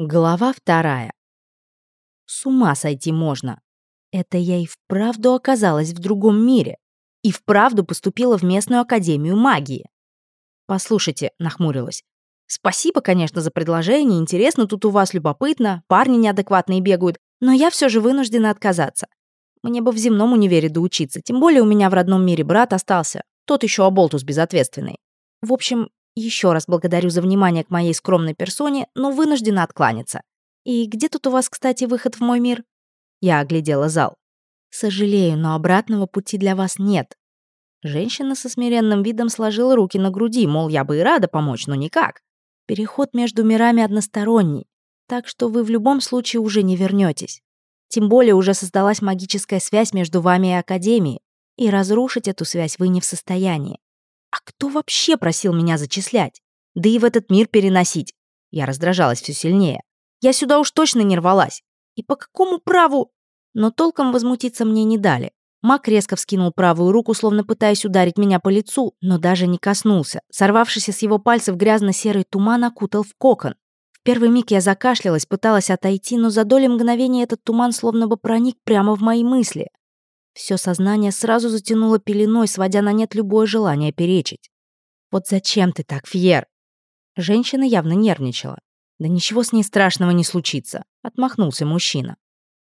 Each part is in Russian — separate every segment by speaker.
Speaker 1: Глава вторая. С ума сойти можно. Это я и вправду оказалась в другом мире. И вправду поступила в местную академию магии. Послушайте, нахмурилась. Спасибо, конечно, за предложение, интересно тут у вас, любопытно, парни неадекватные бегают, но я все же вынуждена отказаться. Мне бы в земном универе доучиться, тем более у меня в родном мире брат остался, тот еще оболтус безответственный. В общем, еще раз благодарю за внимание к моей скромной персоне, но вынуждена откланяться. И где тут у вас, кстати, выход в мой мир? Я оглядела зал. Сожалею, но обратного пути для вас нет. Женщина со смиренным видом сложила руки на груди, мол, я бы и рада помочь, но никак. Переход между мирами односторонний, так что вы в любом случае уже не вернетесь. Тем более уже создалась магическая связь между вами и Академией, и разрушить эту связь вы не в состоянии. А кто вообще просил меня зачислять? Да и в этот мир переносить. Я раздражалась все сильнее. Я сюда уж точно не рвалась. И по какому праву? Но толком возмутиться мне не дали. Мак резко вскинул правую руку, словно пытаясь ударить меня по лицу, но даже не коснулся. Сорвавшийся с его пальцев грязно-серый туман окутал в кокон. В первый миг я закашлялась, пыталась отойти, но за доли мгновения этот туман словно бы проник прямо в мои мысли. Все сознание сразу затянуло пеленой, сводя на нет любое желание перечить. «Вот зачем ты так, Фьер?» Женщина явно нервничала. «Да ничего с ней страшного не случится», — отмахнулся мужчина.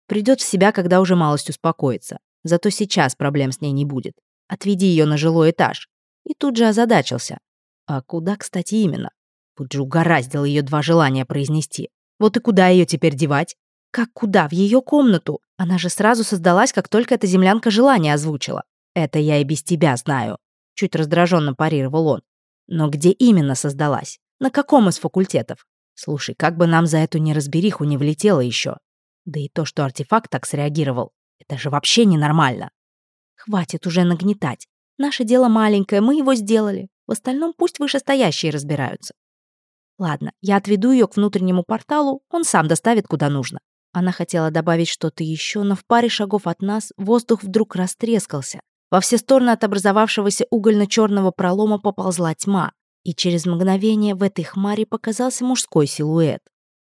Speaker 1: Придет в себя, когда уже малость успокоится. Зато сейчас проблем с ней не будет. Отведи ее на жилой этаж. И тут же озадачился. А куда, кстати, именно? Тут же угораздило ее два желания произнести. Вот и куда ее теперь девать? Как куда? В ее комнату. Она же сразу создалась, как только эта землянка желание озвучила. Это я и без тебя знаю. Чуть раздраженно парировал он. Но где именно создалась? На каком из факультетов? Слушай, как бы нам за эту неразбериху не влетело еще. Да и то, что артефакт так среагировал, это же вообще ненормально. Хватит уже нагнетать. Наше дело маленькое, мы его сделали. В остальном пусть вышестоящие разбираются. Ладно, я отведу ее к внутреннему порталу, он сам доставит куда нужно. Она хотела добавить что-то еще, но в паре шагов от нас воздух вдруг растрескался. Во все стороны от образовавшегося угольно-черного пролома поползла тьма, и через мгновение в этой хмаре показался мужской силуэт.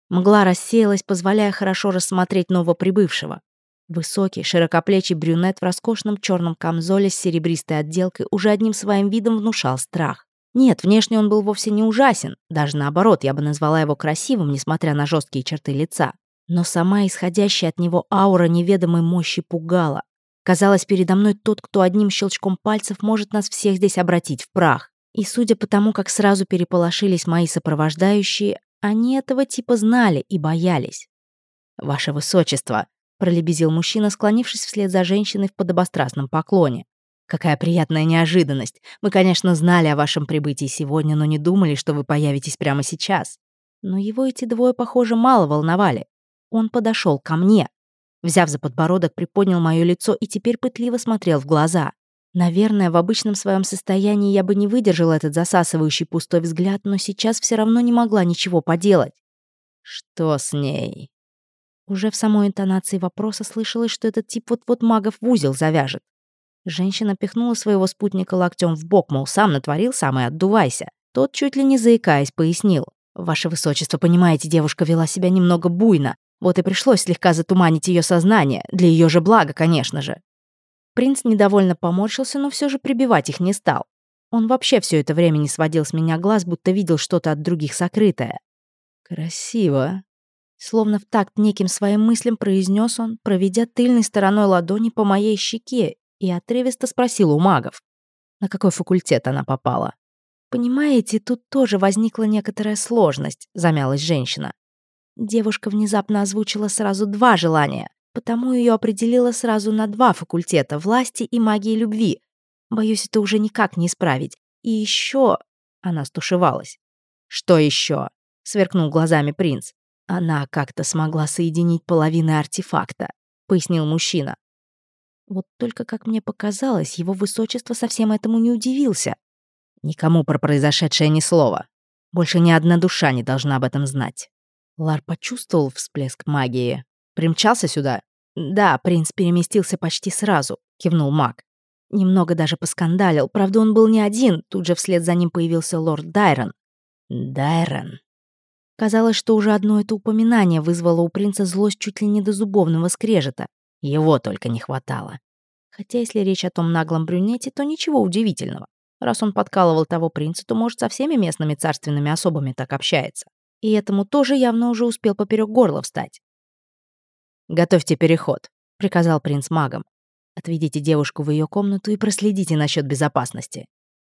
Speaker 1: Мгла рассеялась, позволяя хорошо рассмотреть новоприбывшего. Высокий, широкоплечий брюнет в роскошном черном камзоле с серебристой отделкой уже одним своим видом внушал страх. Нет, внешне он был вовсе не ужасен, даже наоборот, я бы назвала его красивым, несмотря на жесткие черты лица. Но сама исходящая от него аура неведомой мощи пугала. Казалось, передо мной тот, кто одним щелчком пальцев может нас всех здесь обратить в прах. И судя по тому, как сразу переполошились мои сопровождающие, они этого типа знали и боялись. «Ваше Высочество», — пролебезил мужчина, склонившись вслед за женщиной в подобострастном поклоне. «Какая приятная неожиданность. Мы, конечно, знали о вашем прибытии сегодня, но не думали, что вы появитесь прямо сейчас». Но его эти двое, похоже, мало волновали. Он подошел ко мне. Взяв за подбородок, приподнял мое лицо и теперь пытливо смотрел в глаза. Наверное, в обычном своем состоянии я бы не выдержала этот засасывающий пустой взгляд, но сейчас все равно не могла ничего поделать. «Что с ней?» Уже в самой интонации вопроса слышалось, что этот тип вот-вот магов в узел завяжет. Женщина пихнула своего спутника локтем в бок, мол, сам натворил, сам и отдувайся. Тот, чуть ли не заикаясь, пояснил. «Ваше высочество, понимаете, девушка вела себя немного буйно. Вот и пришлось слегка затуманить ее сознание, для ее же блага, конечно же. Принц недовольно поморщился, но все же прибивать их не стал. Он вообще все это время не сводил с меня глаз, будто видел что-то от других сокрытое. «Красиво», Словно в такт неким своим мыслям произнес он, проведя тыльной стороной ладони по моей щеке, и отрывисто спросил у магов, на какой факультет она попала. «Понимаете, тут тоже возникла некоторая сложность», — замялась женщина. Девушка внезапно озвучила сразу два желания, потому ее определила сразу на два факультета власти и магии любви. Боюсь, это уже никак не исправить. И еще... Она стушевалась. «Что еще?» — сверкнул глазами принц. «Она как-то смогла соединить половины артефакта», — пояснил мужчина. Вот только, как мне показалось, его высочество совсем этому не удивился. Никому про произошедшее ни слова. Больше ни одна душа не должна об этом знать. Лар почувствовал всплеск магии. «Примчался сюда?» «Да, принц переместился почти сразу», — кивнул маг. Немного даже поскандалил. Правда, он был не один. Тут же вслед за ним появился лорд Дайрон. Дайрон. Казалось, что уже одно это упоминание вызвало у принца злость чуть ли не до зубовного скрежета. Его только не хватало. Хотя если речь о том наглом брюнете, то ничего удивительного. Раз он подкалывал того принца, то, может, со всеми местными царственными особами так общается. И этому тоже явно уже успел поперек горла встать. «Готовьте переход», — приказал принц магом. «Отведите девушку в ее комнату и проследите насчет безопасности».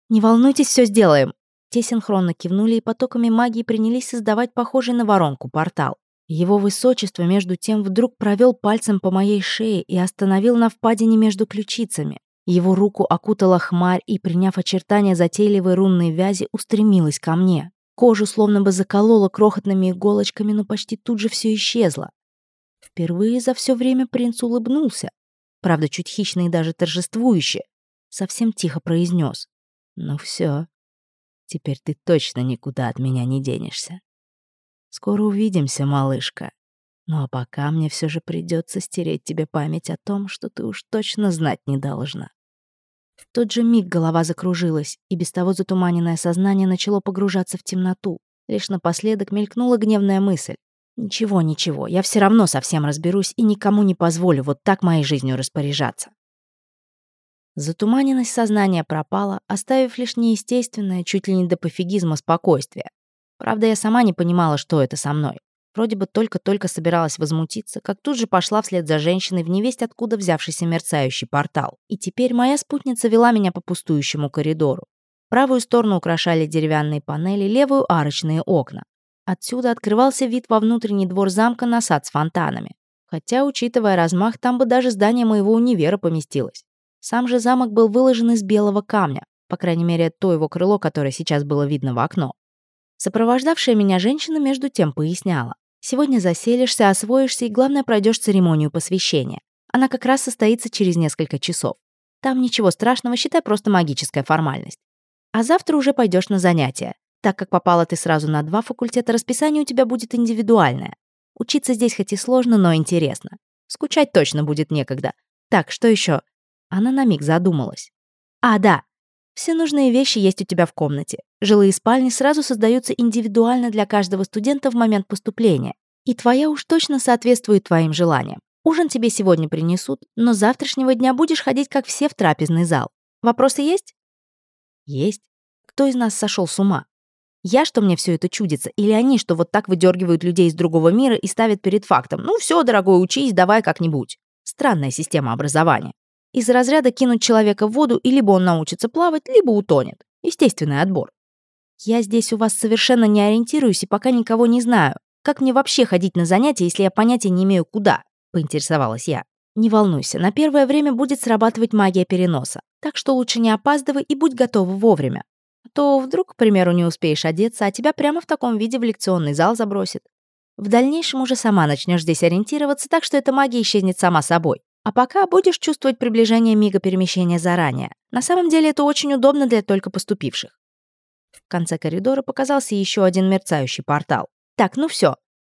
Speaker 1: «Не волнуйтесь, все сделаем». Те синхронно кивнули и потоками магии принялись создавать похожий на воронку портал. Его высочество, между тем, вдруг провел пальцем по моей шее и остановил на впадине между ключицами. Его руку окутала хмарь и, приняв очертания затейливой рунной вязи, устремилась ко мне. Кожу словно бы заколола крохотными иголочками, но почти тут же все исчезло. Впервые за все время принц улыбнулся. Правда, чуть хищно и даже торжествующе. Совсем тихо произнес. «Ну все, теперь ты точно никуда от меня не денешься. Скоро увидимся, малышка. Ну а пока мне все же придется стереть тебе память о том, что ты уж точно знать не должна». В тот же миг голова закружилась, и без того затуманенное сознание начало погружаться в темноту. Лишь напоследок мелькнула гневная мысль. «Ничего, ничего, я все равно совсем разберусь и никому не позволю вот так моей жизнью распоряжаться». Затуманенность сознания пропала, оставив лишь неестественное, чуть ли не до пофигизма спокойствие. Правда, я сама не понимала, что это со мной. Вроде бы только-только собиралась возмутиться, как тут же пошла вслед за женщиной в невесть откуда взявшийся мерцающий портал. И теперь моя спутница вела меня по пустующему коридору. Правую сторону украшали деревянные панели, левую — арочные окна. Отсюда открывался вид во внутренний двор замка на сад с фонтанами. Хотя, учитывая размах, там бы даже здание моего универа поместилось. Сам же замок был выложен из белого камня, по крайней мере, то его крыло, которое сейчас было видно в окно. Сопровождавшая меня женщина между тем поясняла. Сегодня заселишься, освоишься и, главное, пройдешь церемонию посвящения. Она как раз состоится через несколько часов. Там ничего страшного, считай просто магическая формальность. А завтра уже пойдешь на занятия. Так как попала ты сразу на два факультета, расписание у тебя будет индивидуальное. Учиться здесь хоть и сложно, но интересно. Скучать точно будет некогда. Так, что еще? Она на миг задумалась. А, да. Все нужные вещи есть у тебя в комнате. Жилые спальни сразу создаются индивидуально для каждого студента в момент поступления. И твоя уж точно соответствует твоим желаниям. Ужин тебе сегодня принесут, но завтрашнего дня будешь ходить, как все, в трапезный зал. Вопросы есть? Есть. Кто из нас сошел с ума? Я, что мне все это чудится, или они, что вот так выдергивают людей из другого мира и ставят перед фактом «Ну все, дорогой, учись, давай как-нибудь». Странная система образования. Из разряда кинуть человека в воду, и либо он научится плавать, либо утонет. Естественный отбор. Я здесь у вас совершенно не ориентируюсь и пока никого не знаю. Как мне вообще ходить на занятия, если я понятия не имею куда?» — поинтересовалась я. «Не волнуйся, на первое время будет срабатывать магия переноса, так что лучше не опаздывай и будь готова вовремя. А то вдруг, к примеру, не успеешь одеться, а тебя прямо в таком виде в лекционный зал забросит. В дальнейшем уже сама начнешь здесь ориентироваться, так что эта магия исчезнет сама собой. А пока будешь чувствовать приближение мига перемещения заранее. На самом деле это очень удобно для только поступивших. В конце коридора показался еще один мерцающий портал. «Так, ну все.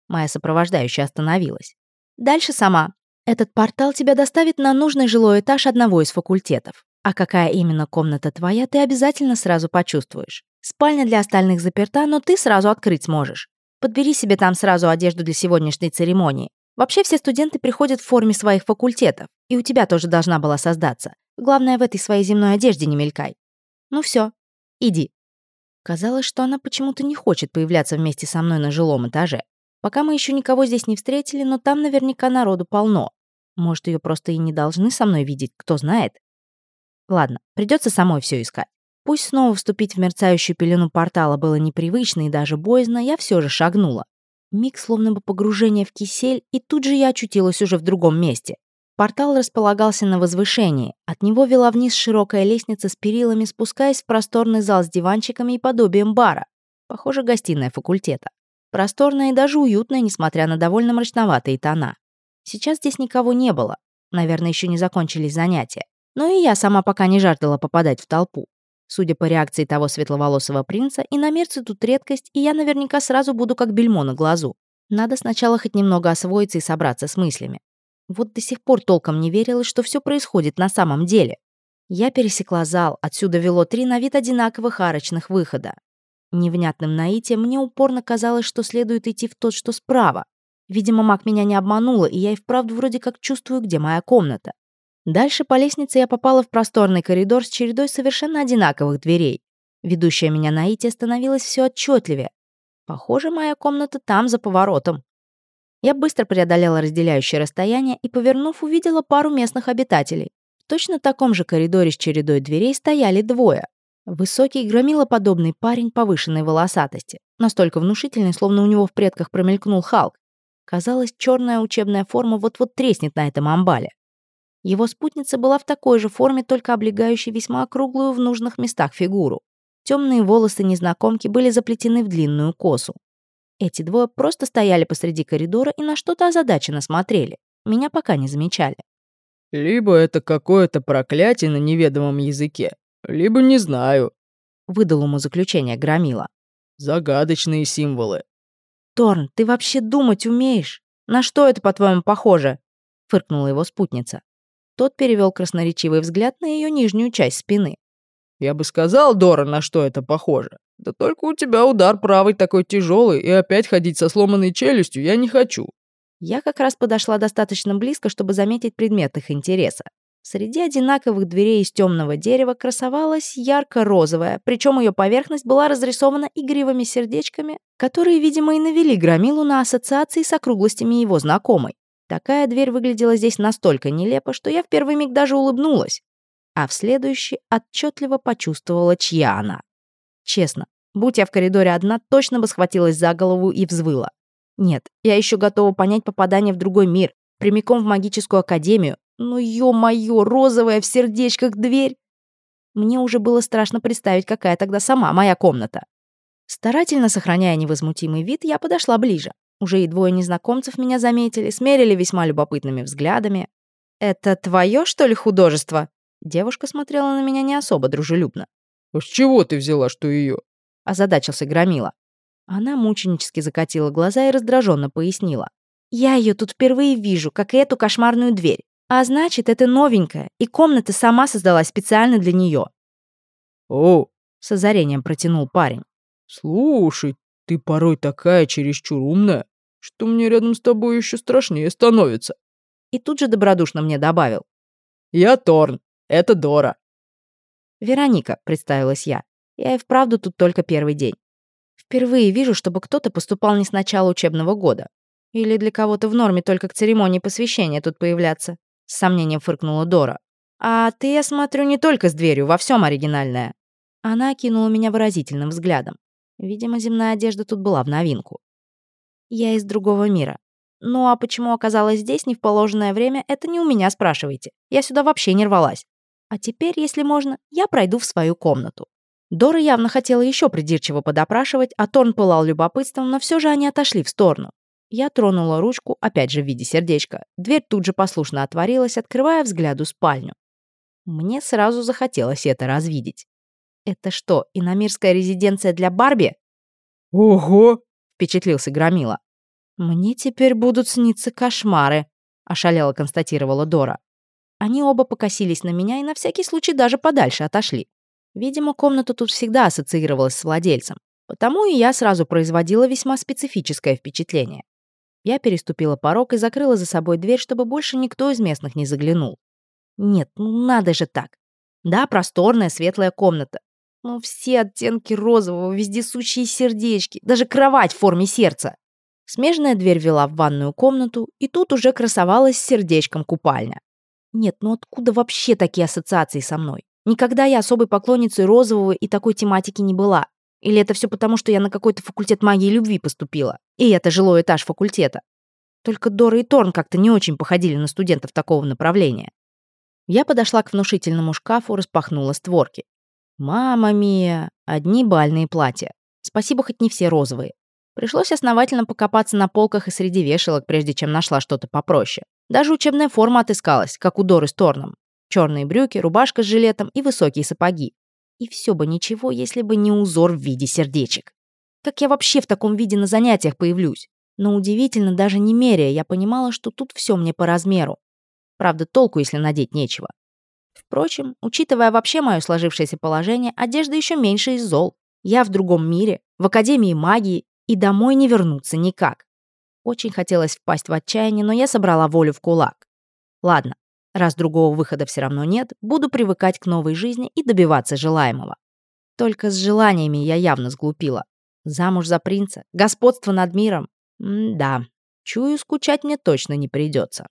Speaker 1: Моя сопровождающая остановилась. «Дальше сама. Этот портал тебя доставит на нужный жилой этаж одного из факультетов. А какая именно комната твоя, ты обязательно сразу почувствуешь. Спальня для остальных заперта, но ты сразу открыть сможешь. Подбери себе там сразу одежду для сегодняшней церемонии. Вообще все студенты приходят в форме своих факультетов, и у тебя тоже должна была создаться. Главное, в этой своей земной одежде не мелькай. Ну все, иди. Казалось, что она почему-то не хочет появляться вместе со мной на жилом этаже. Пока мы еще никого здесь не встретили, но там наверняка народу полно. Может, ее просто и не должны со мной видеть, кто знает. Ладно, придется самой все искать. Пусть снова вступить в мерцающую пелену портала было непривычно и даже боязно, я все же шагнула. Миг словно бы погружение в кисель, и тут же я очутилась уже в другом месте. Портал располагался на возвышении. От него вела вниз широкая лестница с перилами, спускаясь в просторный зал с диванчиками и подобием бара. Похоже, гостиная факультета. Просторная и даже уютная, несмотря на довольно мрачноватые тона. Сейчас здесь никого не было. Наверное, еще не закончились занятия. Но и я сама пока не жаждала попадать в толпу. Судя по реакции того светловолосого принца, иномерцы тут редкость, и я наверняка сразу буду как бельмо на глазу. Надо сначала хоть немного освоиться и собраться с мыслями. Вот до сих пор толком не верилось, что все происходит на самом деле. Я пересекла зал, отсюда вело три на вид одинаковых арочных выхода. Невнятным наитием мне упорно казалось, что следует идти в тот, что справа. Видимо, маг меня не обманула, и я и вправду вроде как чувствую, где моя комната. Дальше по лестнице я попала в просторный коридор с чередой совершенно одинаковых дверей. Ведущая меня наитие становилась все отчетливее. Похоже, моя комната там, за поворотом. Я быстро преодолела разделяющее расстояние и, повернув, увидела пару местных обитателей. В точно таком же коридоре с чередой дверей стояли двое. Высокий, громилоподобный парень повышенной волосатости. Настолько внушительный, словно у него в предках промелькнул Халк. Казалось, черная учебная форма вот-вот треснет на этом амбале. Его спутница была в такой же форме, только облегающей весьма округлую в нужных местах фигуру. Темные волосы незнакомки были заплетены в длинную косу. Эти двое просто стояли посреди коридора и на что-то озадаченно смотрели. Меня пока не замечали.
Speaker 2: «Либо это какое-то проклятие на неведомом языке, либо не знаю», —
Speaker 1: выдал ему заключение Громила.
Speaker 2: «Загадочные символы».
Speaker 1: «Торн, ты вообще думать умеешь? На что это, по-твоему, похоже?» — фыркнула его спутница. Тот перевел красноречивый взгляд на ее нижнюю часть спины.
Speaker 2: «Я бы сказал, Дора, на что это похоже. Да только у тебя удар правый такой тяжелый, и опять ходить со сломанной челюстью я не хочу».
Speaker 1: Я как раз подошла достаточно близко, чтобы заметить предмет их интереса. Среди одинаковых дверей из темного дерева красовалась ярко-розовая, причем ее поверхность была разрисована игривыми сердечками, которые, видимо, и навели Громилу на ассоциации с округлостями его знакомой. Такая дверь выглядела здесь настолько нелепо, что я в первый миг даже улыбнулась, а в следующий отчетливо почувствовала, чья она. Честно, будь я в коридоре одна, точно бы схватилась за голову и взвыла. Нет, я еще готова понять попадание в другой мир, прямиком в магическую академию, но ё-моё, розовая в сердечках дверь! Мне уже было страшно представить, какая тогда сама моя комната. Старательно сохраняя невозмутимый вид, я подошла ближе. Уже и двое незнакомцев меня заметили, смерили весьма любопытными взглядами. «Это твое, что ли, художество?» Девушка смотрела на меня не особо дружелюбно.
Speaker 2: «А с чего ты взяла, что ее?
Speaker 1: озадачился Громила. Она мученически закатила глаза и раздраженно пояснила. «Я ее тут впервые вижу, как и эту кошмарную дверь. А значит, это новенькая, и комната сама создалась специально для нее.
Speaker 2: «О!»
Speaker 1: — с озарением протянул парень.
Speaker 2: «Слушай, ты порой такая чересчур умная что мне рядом с тобой еще страшнее становится».
Speaker 1: И тут же добродушно мне добавил.
Speaker 2: «Я Торн, это Дора».
Speaker 1: «Вероника», — представилась я. «Я и вправду тут только первый день. Впервые вижу, чтобы кто-то поступал не с начала учебного года. Или для кого-то в норме только к церемонии посвящения тут появляться», — с сомнением фыркнула Дора. «А ты, я смотрю, не только с дверью, во всем оригинальная». Она окинула меня выразительным взглядом. Видимо, земная одежда тут была в новинку. Я из другого мира. Ну а почему оказалась здесь не в положенное время, это не у меня спрашивайте. Я сюда вообще не рвалась. А теперь, если можно, я пройду в свою комнату. Дора явно хотела еще придирчиво подопрашивать, а Торн пылал любопытством, но все же они отошли в сторону. Я тронула ручку, опять же в виде сердечка. Дверь тут же послушно отворилась, открывая взгляду спальню. Мне сразу захотелось это развидеть. Это что, иномирская резиденция для Барби?
Speaker 2: Ого!
Speaker 1: впечатлился Громила. «Мне теперь будут сниться кошмары», — ошалело констатировала Дора. Они оба покосились на меня и на всякий случай даже подальше отошли. Видимо, комната тут всегда ассоциировалась с владельцем, потому и я сразу производила весьма специфическое впечатление. Я переступила порог и закрыла за собой дверь, чтобы больше никто из местных не заглянул. Нет, ну надо же так. Да, просторная светлая комната, ну, все оттенки розового, вездесущие сердечки, даже кровать в форме сердца. Смежная дверь вела в ванную комнату, и тут уже красовалась сердечком купальня. Нет, ну откуда вообще такие ассоциации со мной? Никогда я особой поклонницей розового и такой тематики не была. Или это все потому, что я на какой-то факультет магии любви поступила? И это жилой этаж факультета. Только Дора и Торн как-то не очень походили на студентов такого направления. Я подошла к внушительному шкафу, распахнула створки. Мама мия, одни бальные платья. Спасибо, хоть не все розовые. Пришлось основательно покопаться на полках и среди вешалок, прежде чем нашла что-то попроще. Даже учебная форма отыскалась, как у Доры с Торном. Черные брюки, рубашка с жилетом и высокие сапоги. И все бы ничего, если бы не узор в виде сердечек. Как я вообще в таком виде на занятиях появлюсь? Но удивительно, даже не меряя, я понимала, что тут все мне по размеру. Правда, толку, если надеть нечего. Впрочем, учитывая вообще мое сложившееся положение, одежда еще меньше из зол. Я в другом мире, в Академии магии и домой не вернуться никак. Очень хотелось впасть в отчаяние, но я собрала волю в кулак. Ладно, раз другого выхода все равно нет, буду привыкать к новой жизни и добиваться желаемого. Только с желаниями я явно сглупила. Замуж за принца, господство над миром. М да, чую, скучать мне точно не придется.